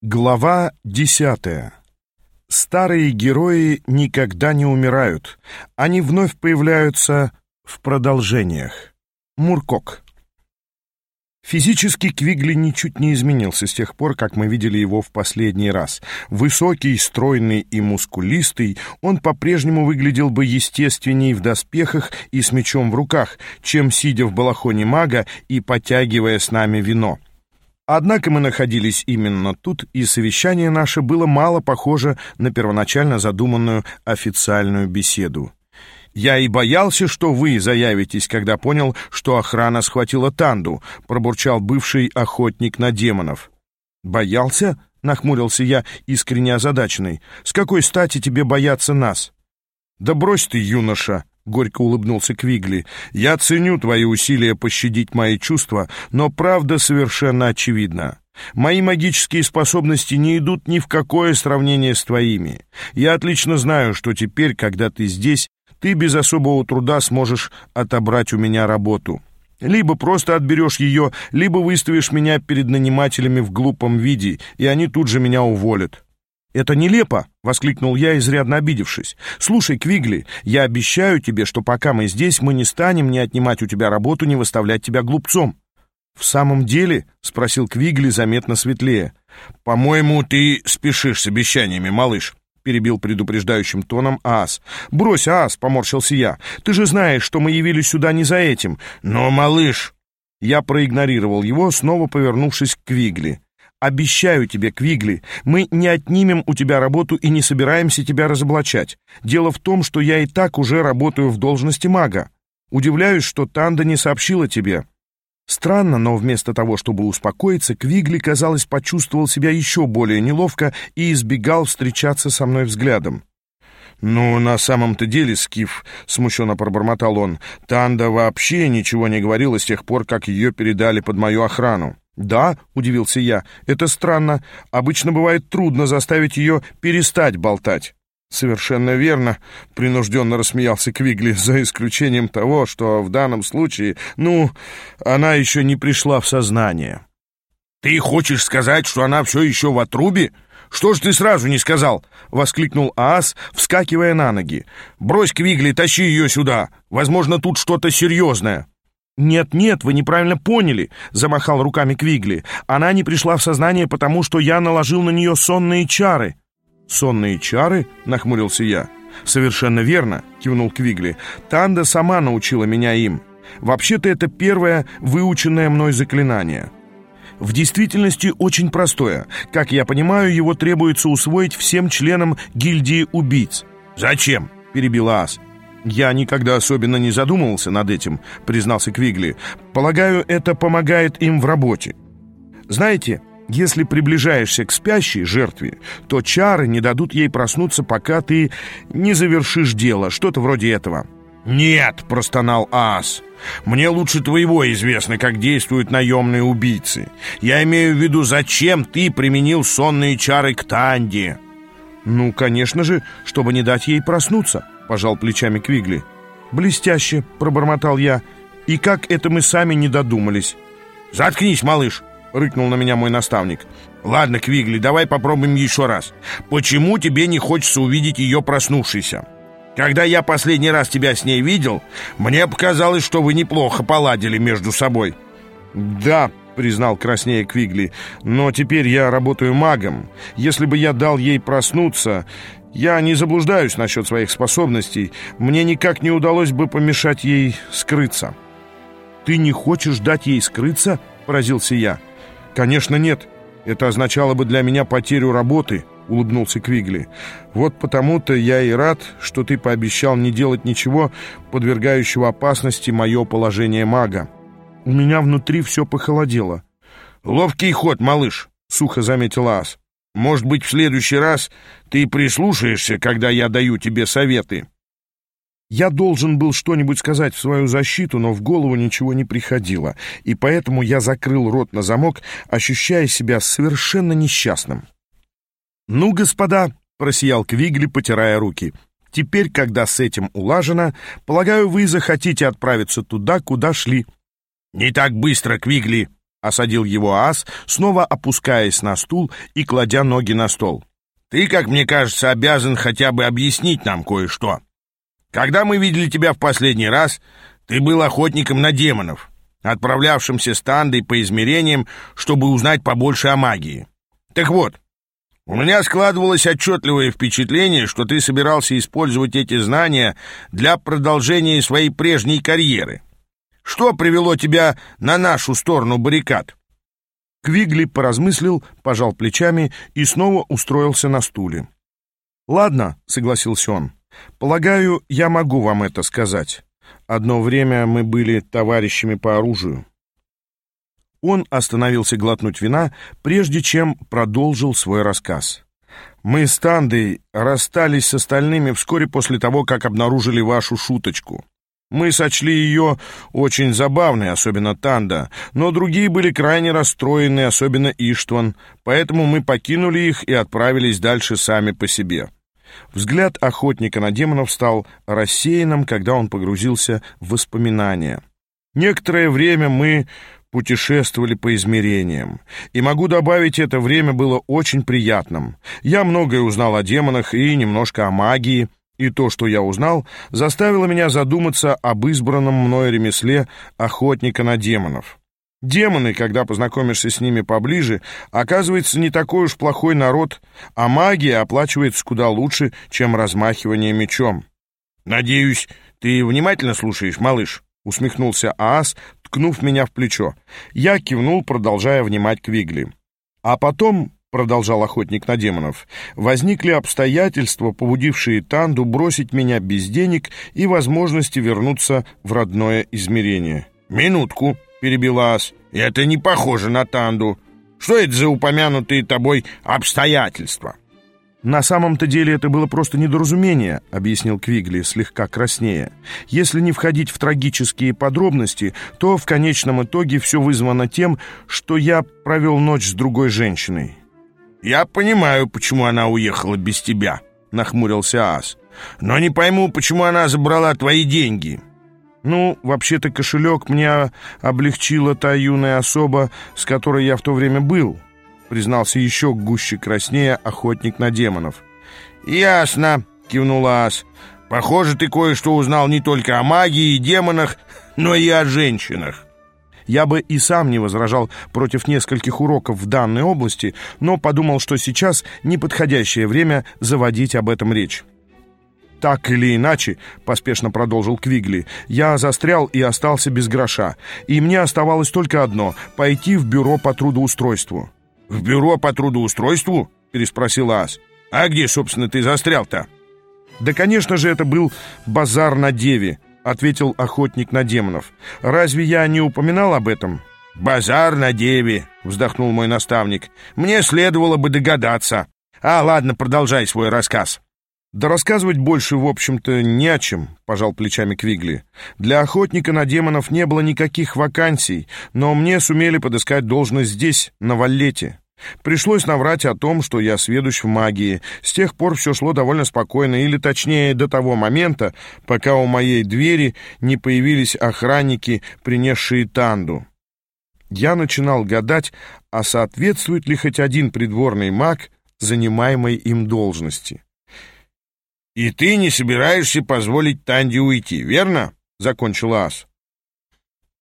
Глава десятая. Старые герои никогда не умирают. Они вновь появляются в продолжениях. Муркок. Физически Квигли ничуть не изменился с тех пор, как мы видели его в последний раз. Высокий, стройный и мускулистый, он по-прежнему выглядел бы естественней в доспехах и с мечом в руках, чем сидя в балахоне мага и потягивая с нами вино. Однако мы находились именно тут, и совещание наше было мало похоже на первоначально задуманную официальную беседу. «Я и боялся, что вы заявитесь, когда понял, что охрана схватила Танду», пробурчал бывший охотник на демонов. «Боялся?» — нахмурился я, искренне озадаченный. «С какой стати тебе бояться нас?» «Да брось ты, юноша!» — горько улыбнулся Квигли. «Я ценю твои усилия пощадить мои чувства, но правда совершенно очевидна. Мои магические способности не идут ни в какое сравнение с твоими. Я отлично знаю, что теперь, когда ты здесь, ты без особого труда сможешь отобрать у меня работу. Либо просто отберешь ее, либо выставишь меня перед нанимателями в глупом виде, и они тут же меня уволят». «Это нелепо!» — воскликнул я, изрядно обидевшись. «Слушай, Квигли, я обещаю тебе, что пока мы здесь, мы не станем ни отнимать у тебя работу, ни выставлять тебя глупцом». «В самом деле?» — спросил Квигли заметно светлее. «По-моему, ты спешишь с обещаниями, малыш», — перебил предупреждающим тоном Аас. «Брось, Аас!» — поморщился я. «Ты же знаешь, что мы явились сюда не за этим». «Но, малыш...» Я проигнорировал его, снова повернувшись к Квигли. Обещаю тебе, Квигли, мы не отнимем у тебя работу и не собираемся тебя разоблачать. Дело в том, что я и так уже работаю в должности мага. Удивляюсь, что Танда не сообщила тебе». Странно, но вместо того, чтобы успокоиться, Квигли, казалось, почувствовал себя еще более неловко и избегал встречаться со мной взглядом. «Ну, на самом-то деле, Скиф», — смущенно пробормотал он, — «Танда вообще ничего не говорила с тех пор, как ее передали под мою охрану». «Да», — удивился я, — «это странно. Обычно бывает трудно заставить ее перестать болтать». «Совершенно верно», — принужденно рассмеялся Квигли, за исключением того, что в данном случае, ну, она еще не пришла в сознание. «Ты хочешь сказать, что она все еще в отрубе? Что ж ты сразу не сказал?» — воскликнул Аас, вскакивая на ноги. «Брось, Квигли, тащи ее сюда. Возможно, тут что-то серьезное». «Нет-нет, вы неправильно поняли», — замахал руками Квигли. «Она не пришла в сознание, потому что я наложил на нее сонные чары». «Сонные чары?» — нахмурился я. «Совершенно верно», — кивнул Квигли. «Танда сама научила меня им. Вообще-то это первое выученное мной заклинание». В действительности очень простое. Как я понимаю, его требуется усвоить всем членам гильдии убийц. «Зачем?» — перебила Ас. «Я никогда особенно не задумывался над этим», — признался Квигли. «Полагаю, это помогает им в работе. Знаете, если приближаешься к спящей жертве, то чары не дадут ей проснуться, пока ты не завершишь дело, что-то вроде этого». «Нет», — простонал Ас, — «мне лучше твоего известно, как действуют наемные убийцы. Я имею в виду, зачем ты применил сонные чары к Танде?» «Ну, конечно же, чтобы не дать ей проснуться» пожал плечами Квигли. «Блестяще!» — пробормотал я. «И как это мы сами не додумались?» «Заткнись, малыш!» — рыкнул на меня мой наставник. «Ладно, Квигли, давай попробуем еще раз. Почему тебе не хочется увидеть ее проснувшейся? Когда я последний раз тебя с ней видел, мне показалось, что вы неплохо поладили между собой». «Да», — признал краснее Квигли, «но теперь я работаю магом. Если бы я дал ей проснуться, я не заблуждаюсь насчет своих способностей. Мне никак не удалось бы помешать ей скрыться». «Ты не хочешь дать ей скрыться?» — поразился я. «Конечно нет. Это означало бы для меня потерю работы», — улыбнулся Квигли. «Вот потому-то я и рад, что ты пообещал не делать ничего, подвергающего опасности мое положение мага. У меня внутри все похолодело». «Ловкий ход, малыш», — сухо заметил Ас. Может быть, в следующий раз ты прислушаешься, когда я даю тебе советы?» Я должен был что-нибудь сказать в свою защиту, но в голову ничего не приходило, и поэтому я закрыл рот на замок, ощущая себя совершенно несчастным. «Ну, господа», — просиял Квигли, потирая руки, — «теперь, когда с этим улажено, полагаю, вы захотите отправиться туда, куда шли». «Не так быстро, Квигли», — осадил его ас, снова опускаясь на стул и кладя ноги на стол. «Ты, как мне кажется, обязан хотя бы объяснить нам кое-что. Когда мы видели тебя в последний раз, ты был охотником на демонов, отправлявшимся с Тандой по измерениям, чтобы узнать побольше о магии. Так вот, у меня складывалось отчетливое впечатление, что ты собирался использовать эти знания для продолжения своей прежней карьеры. Что привело тебя на нашу сторону баррикад?» Квигли поразмыслил, пожал плечами и снова устроился на стуле. «Ладно», — согласился он, — «полагаю, я могу вам это сказать. Одно время мы были товарищами по оружию». Он остановился глотнуть вина, прежде чем продолжил свой рассказ. «Мы с Тандой расстались с остальными вскоре после того, как обнаружили вашу шуточку. Мы сочли ее очень забавной, особенно Танда, но другие были крайне расстроены, особенно Иштван, поэтому мы покинули их и отправились дальше сами по себе. Взгляд охотника на демонов стал рассеянным, когда он погрузился в воспоминания. Некоторое время мы путешествовали по измерениям. И могу добавить, это время было очень приятным. Я многое узнал о демонах и немножко о магии, и то, что я узнал, заставило меня задуматься об избранном мной ремесле охотника на демонов. Демоны, когда познакомишься с ними поближе, оказывается не такой уж плохой народ, а магия оплачивается куда лучше, чем размахивание мечом. «Надеюсь, ты внимательно слушаешь, малыш?» — усмехнулся Аас, ткнув меня в плечо. Я кивнул, продолжая внимать Квигли. А потом — продолжал охотник на демонов, — возникли обстоятельства, побудившие Танду бросить меня без денег и возможности вернуться в родное измерение. «Минутку», — перебил Ас, — «это не похоже на Танду. Что это за упомянутые тобой обстоятельства?» «На самом-то деле это было просто недоразумение», — объяснил Квигли, слегка краснее. «Если не входить в трагические подробности, то в конечном итоге все вызвано тем, что я провел ночь с другой женщиной. «Я понимаю, почему она уехала без тебя», — нахмурился Ас. «Но не пойму, почему она забрала твои деньги». «Ну, вообще-то кошелек мне облегчила та юная особа, с которой я в то время был», — признался еще гуще краснее охотник на демонов. «Ясно», — кивнул Ас. «Похоже, ты кое-что узнал не только о магии и демонах, но и о женщинах». Я бы и сам не возражал против нескольких уроков в данной области, но подумал, что сейчас неподходящее время заводить об этом речь. «Так или иначе», — поспешно продолжил Квигли, — «я застрял и остался без гроша, и мне оставалось только одно — пойти в бюро по трудоустройству». «В бюро по трудоустройству?» — переспросил Ас. «А где, собственно, ты застрял-то?» «Да, конечно же, это был базар на Деве», ответил охотник на демонов. «Разве я не упоминал об этом?» «Базар на деве», — вздохнул мой наставник. «Мне следовало бы догадаться. А, ладно, продолжай свой рассказ». «Да рассказывать больше, в общем-то, не о чем», — пожал плечами Квигли. «Для охотника на демонов не было никаких вакансий, но мне сумели подыскать должность здесь, на Валлете. Пришлось наврать о том, что я сведущ в магии. С тех пор все шло довольно спокойно, или точнее до того момента, пока у моей двери не появились охранники, принесшие танду. Я начинал гадать, а соответствует ли хоть один придворный маг занимаемой им должности. «И ты не собираешься позволить Танде уйти, верно?» — закончил Ас.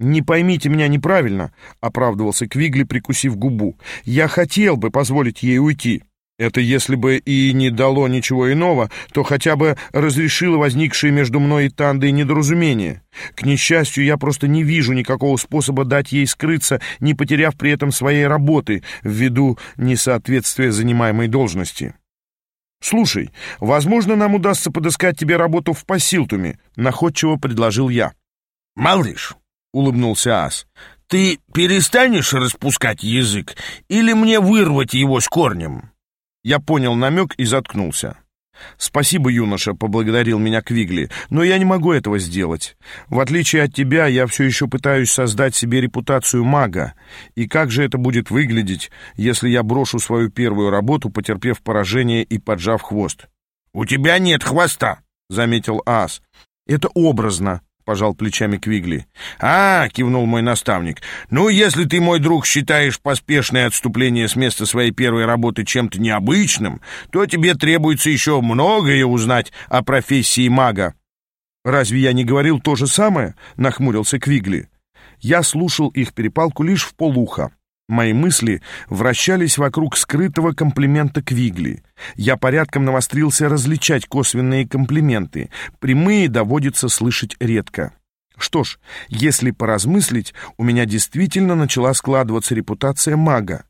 «Не поймите меня неправильно», — оправдывался Квигли, прикусив губу. «Я хотел бы позволить ей уйти. Это если бы и не дало ничего иного, то хотя бы разрешило возникшие между мной и Тандой недоразумение. К несчастью, я просто не вижу никакого способа дать ей скрыться, не потеряв при этом своей работы, ввиду несоответствия занимаемой должности». «Слушай, возможно, нам удастся подыскать тебе работу в Пасилтуме», — находчиво предложил я. «Малыш, улыбнулся Ас. «Ты перестанешь распускать язык или мне вырвать его с корнем?» Я понял намек и заткнулся. «Спасибо, юноша», — поблагодарил меня Квигли, «но я не могу этого сделать. В отличие от тебя, я все еще пытаюсь создать себе репутацию мага. И как же это будет выглядеть, если я брошу свою первую работу, потерпев поражение и поджав хвост?» «У тебя нет хвоста», — заметил Ас. «Это образно», — пожал плечами Квигли. «А, — кивнул мой наставник, — ну, если ты, мой друг, считаешь поспешное отступление с места своей первой работы чем-то необычным, то тебе требуется еще многое узнать о профессии мага». «Разве я не говорил то же самое?» — нахмурился Квигли. Я слушал их перепалку лишь в полуха. Мои мысли вращались вокруг скрытого комплимента Квигли. Я порядком навострился различать косвенные комплименты. Прямые доводится слышать редко. Что ж, если поразмыслить, у меня действительно начала складываться репутация мага.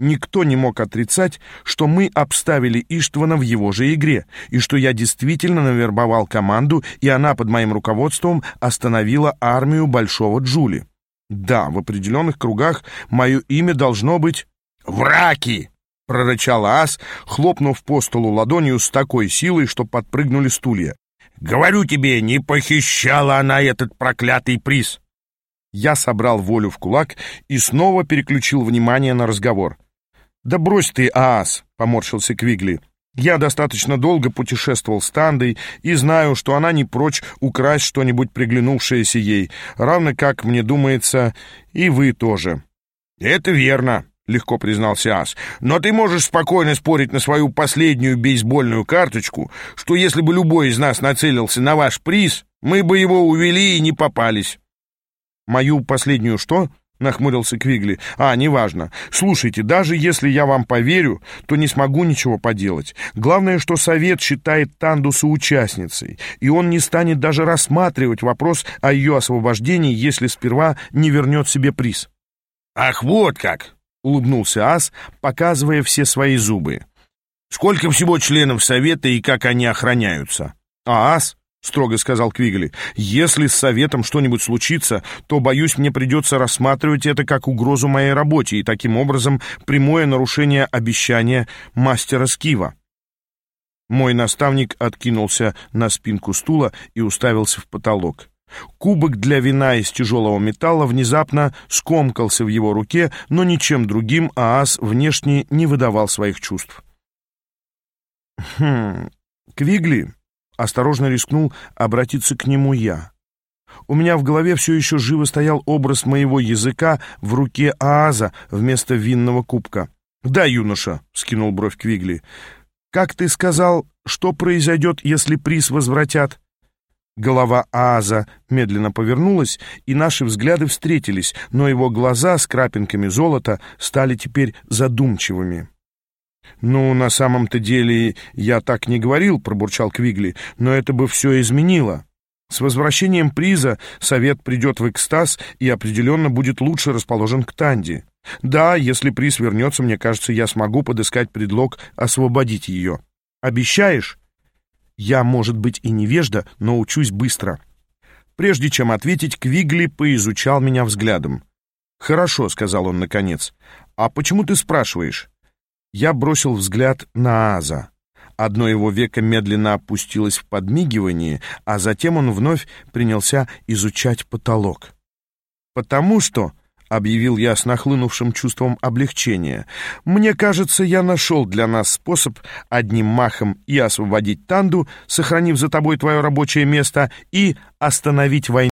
Никто не мог отрицать, что мы обставили Иштвана в его же игре, и что я действительно навербовал команду, и она под моим руководством остановила армию Большого Джули. Да, в определенных кругах мое имя должно быть «Враки!» — прорычал ас, хлопнув по столу ладонью с такой силой, что подпрыгнули стулья. «Говорю тебе, не похищала она этот проклятый приз!» Я собрал волю в кулак и снова переключил внимание на разговор. «Да брось ты, ас!» — поморщился Квигли. Я достаточно долго путешествовал с Тандой и знаю, что она не прочь украсть что-нибудь приглянувшееся ей, равно как, мне думается, и вы тоже». «Это верно», — легко признался Ас. «Но ты можешь спокойно спорить на свою последнюю бейсбольную карточку, что если бы любой из нас нацелился на ваш приз, мы бы его увели и не попались». «Мою последнюю что?» — нахмурился Квигли. «А, неважно. Слушайте, даже если я вам поверю, то не смогу ничего поделать. Главное, что совет считает Танду соучастницей, и он не станет даже рассматривать вопрос о ее освобождении, если сперва не вернет себе приз». «Ах, вот как!» — улыбнулся Ас, показывая все свои зубы. «Сколько всего членов совета и как они охраняются?» «А Ас — строго сказал Квигли. «Если с советом что-нибудь случится, то, боюсь, мне придется рассматривать это как угрозу моей работе и таким образом прямое нарушение обещания мастера Скива». Мой наставник откинулся на спинку стула и уставился в потолок. Кубок для вина из тяжелого металла внезапно скомкался в его руке, но ничем другим Аас внешне не выдавал своих чувств. «Хм... Квигли...» Осторожно рискнул обратиться к нему я. У меня в голове все еще живо стоял образ моего языка в руке Ааза вместо винного кубка. «Да, юноша», — скинул бровь Квигли. «Как ты сказал, что произойдет, если приз возвратят?» Голова Ааза медленно повернулась, и наши взгляды встретились, но его глаза с крапинками золота стали теперь задумчивыми. «Ну, на самом-то деле я так не говорил», — пробурчал Квигли, «но это бы все изменило. С возвращением приза совет придет в экстаз и определенно будет лучше расположен к Танди. Да, если приз вернется, мне кажется, я смогу подыскать предлог освободить ее. Обещаешь?» Я, может быть, и невежда, но учусь быстро. Прежде чем ответить, Квигли поизучал меня взглядом. «Хорошо», — сказал он наконец. «А почему ты спрашиваешь?» Я бросил взгляд на Аза. Одно его веко медленно опустилось в подмигивании, а затем он вновь принялся изучать потолок. «Потому что», — объявил я с нахлынувшим чувством облегчения, «мне кажется, я нашел для нас способ одним махом и освободить Танду, сохранив за тобой твое рабочее место, и остановить войну.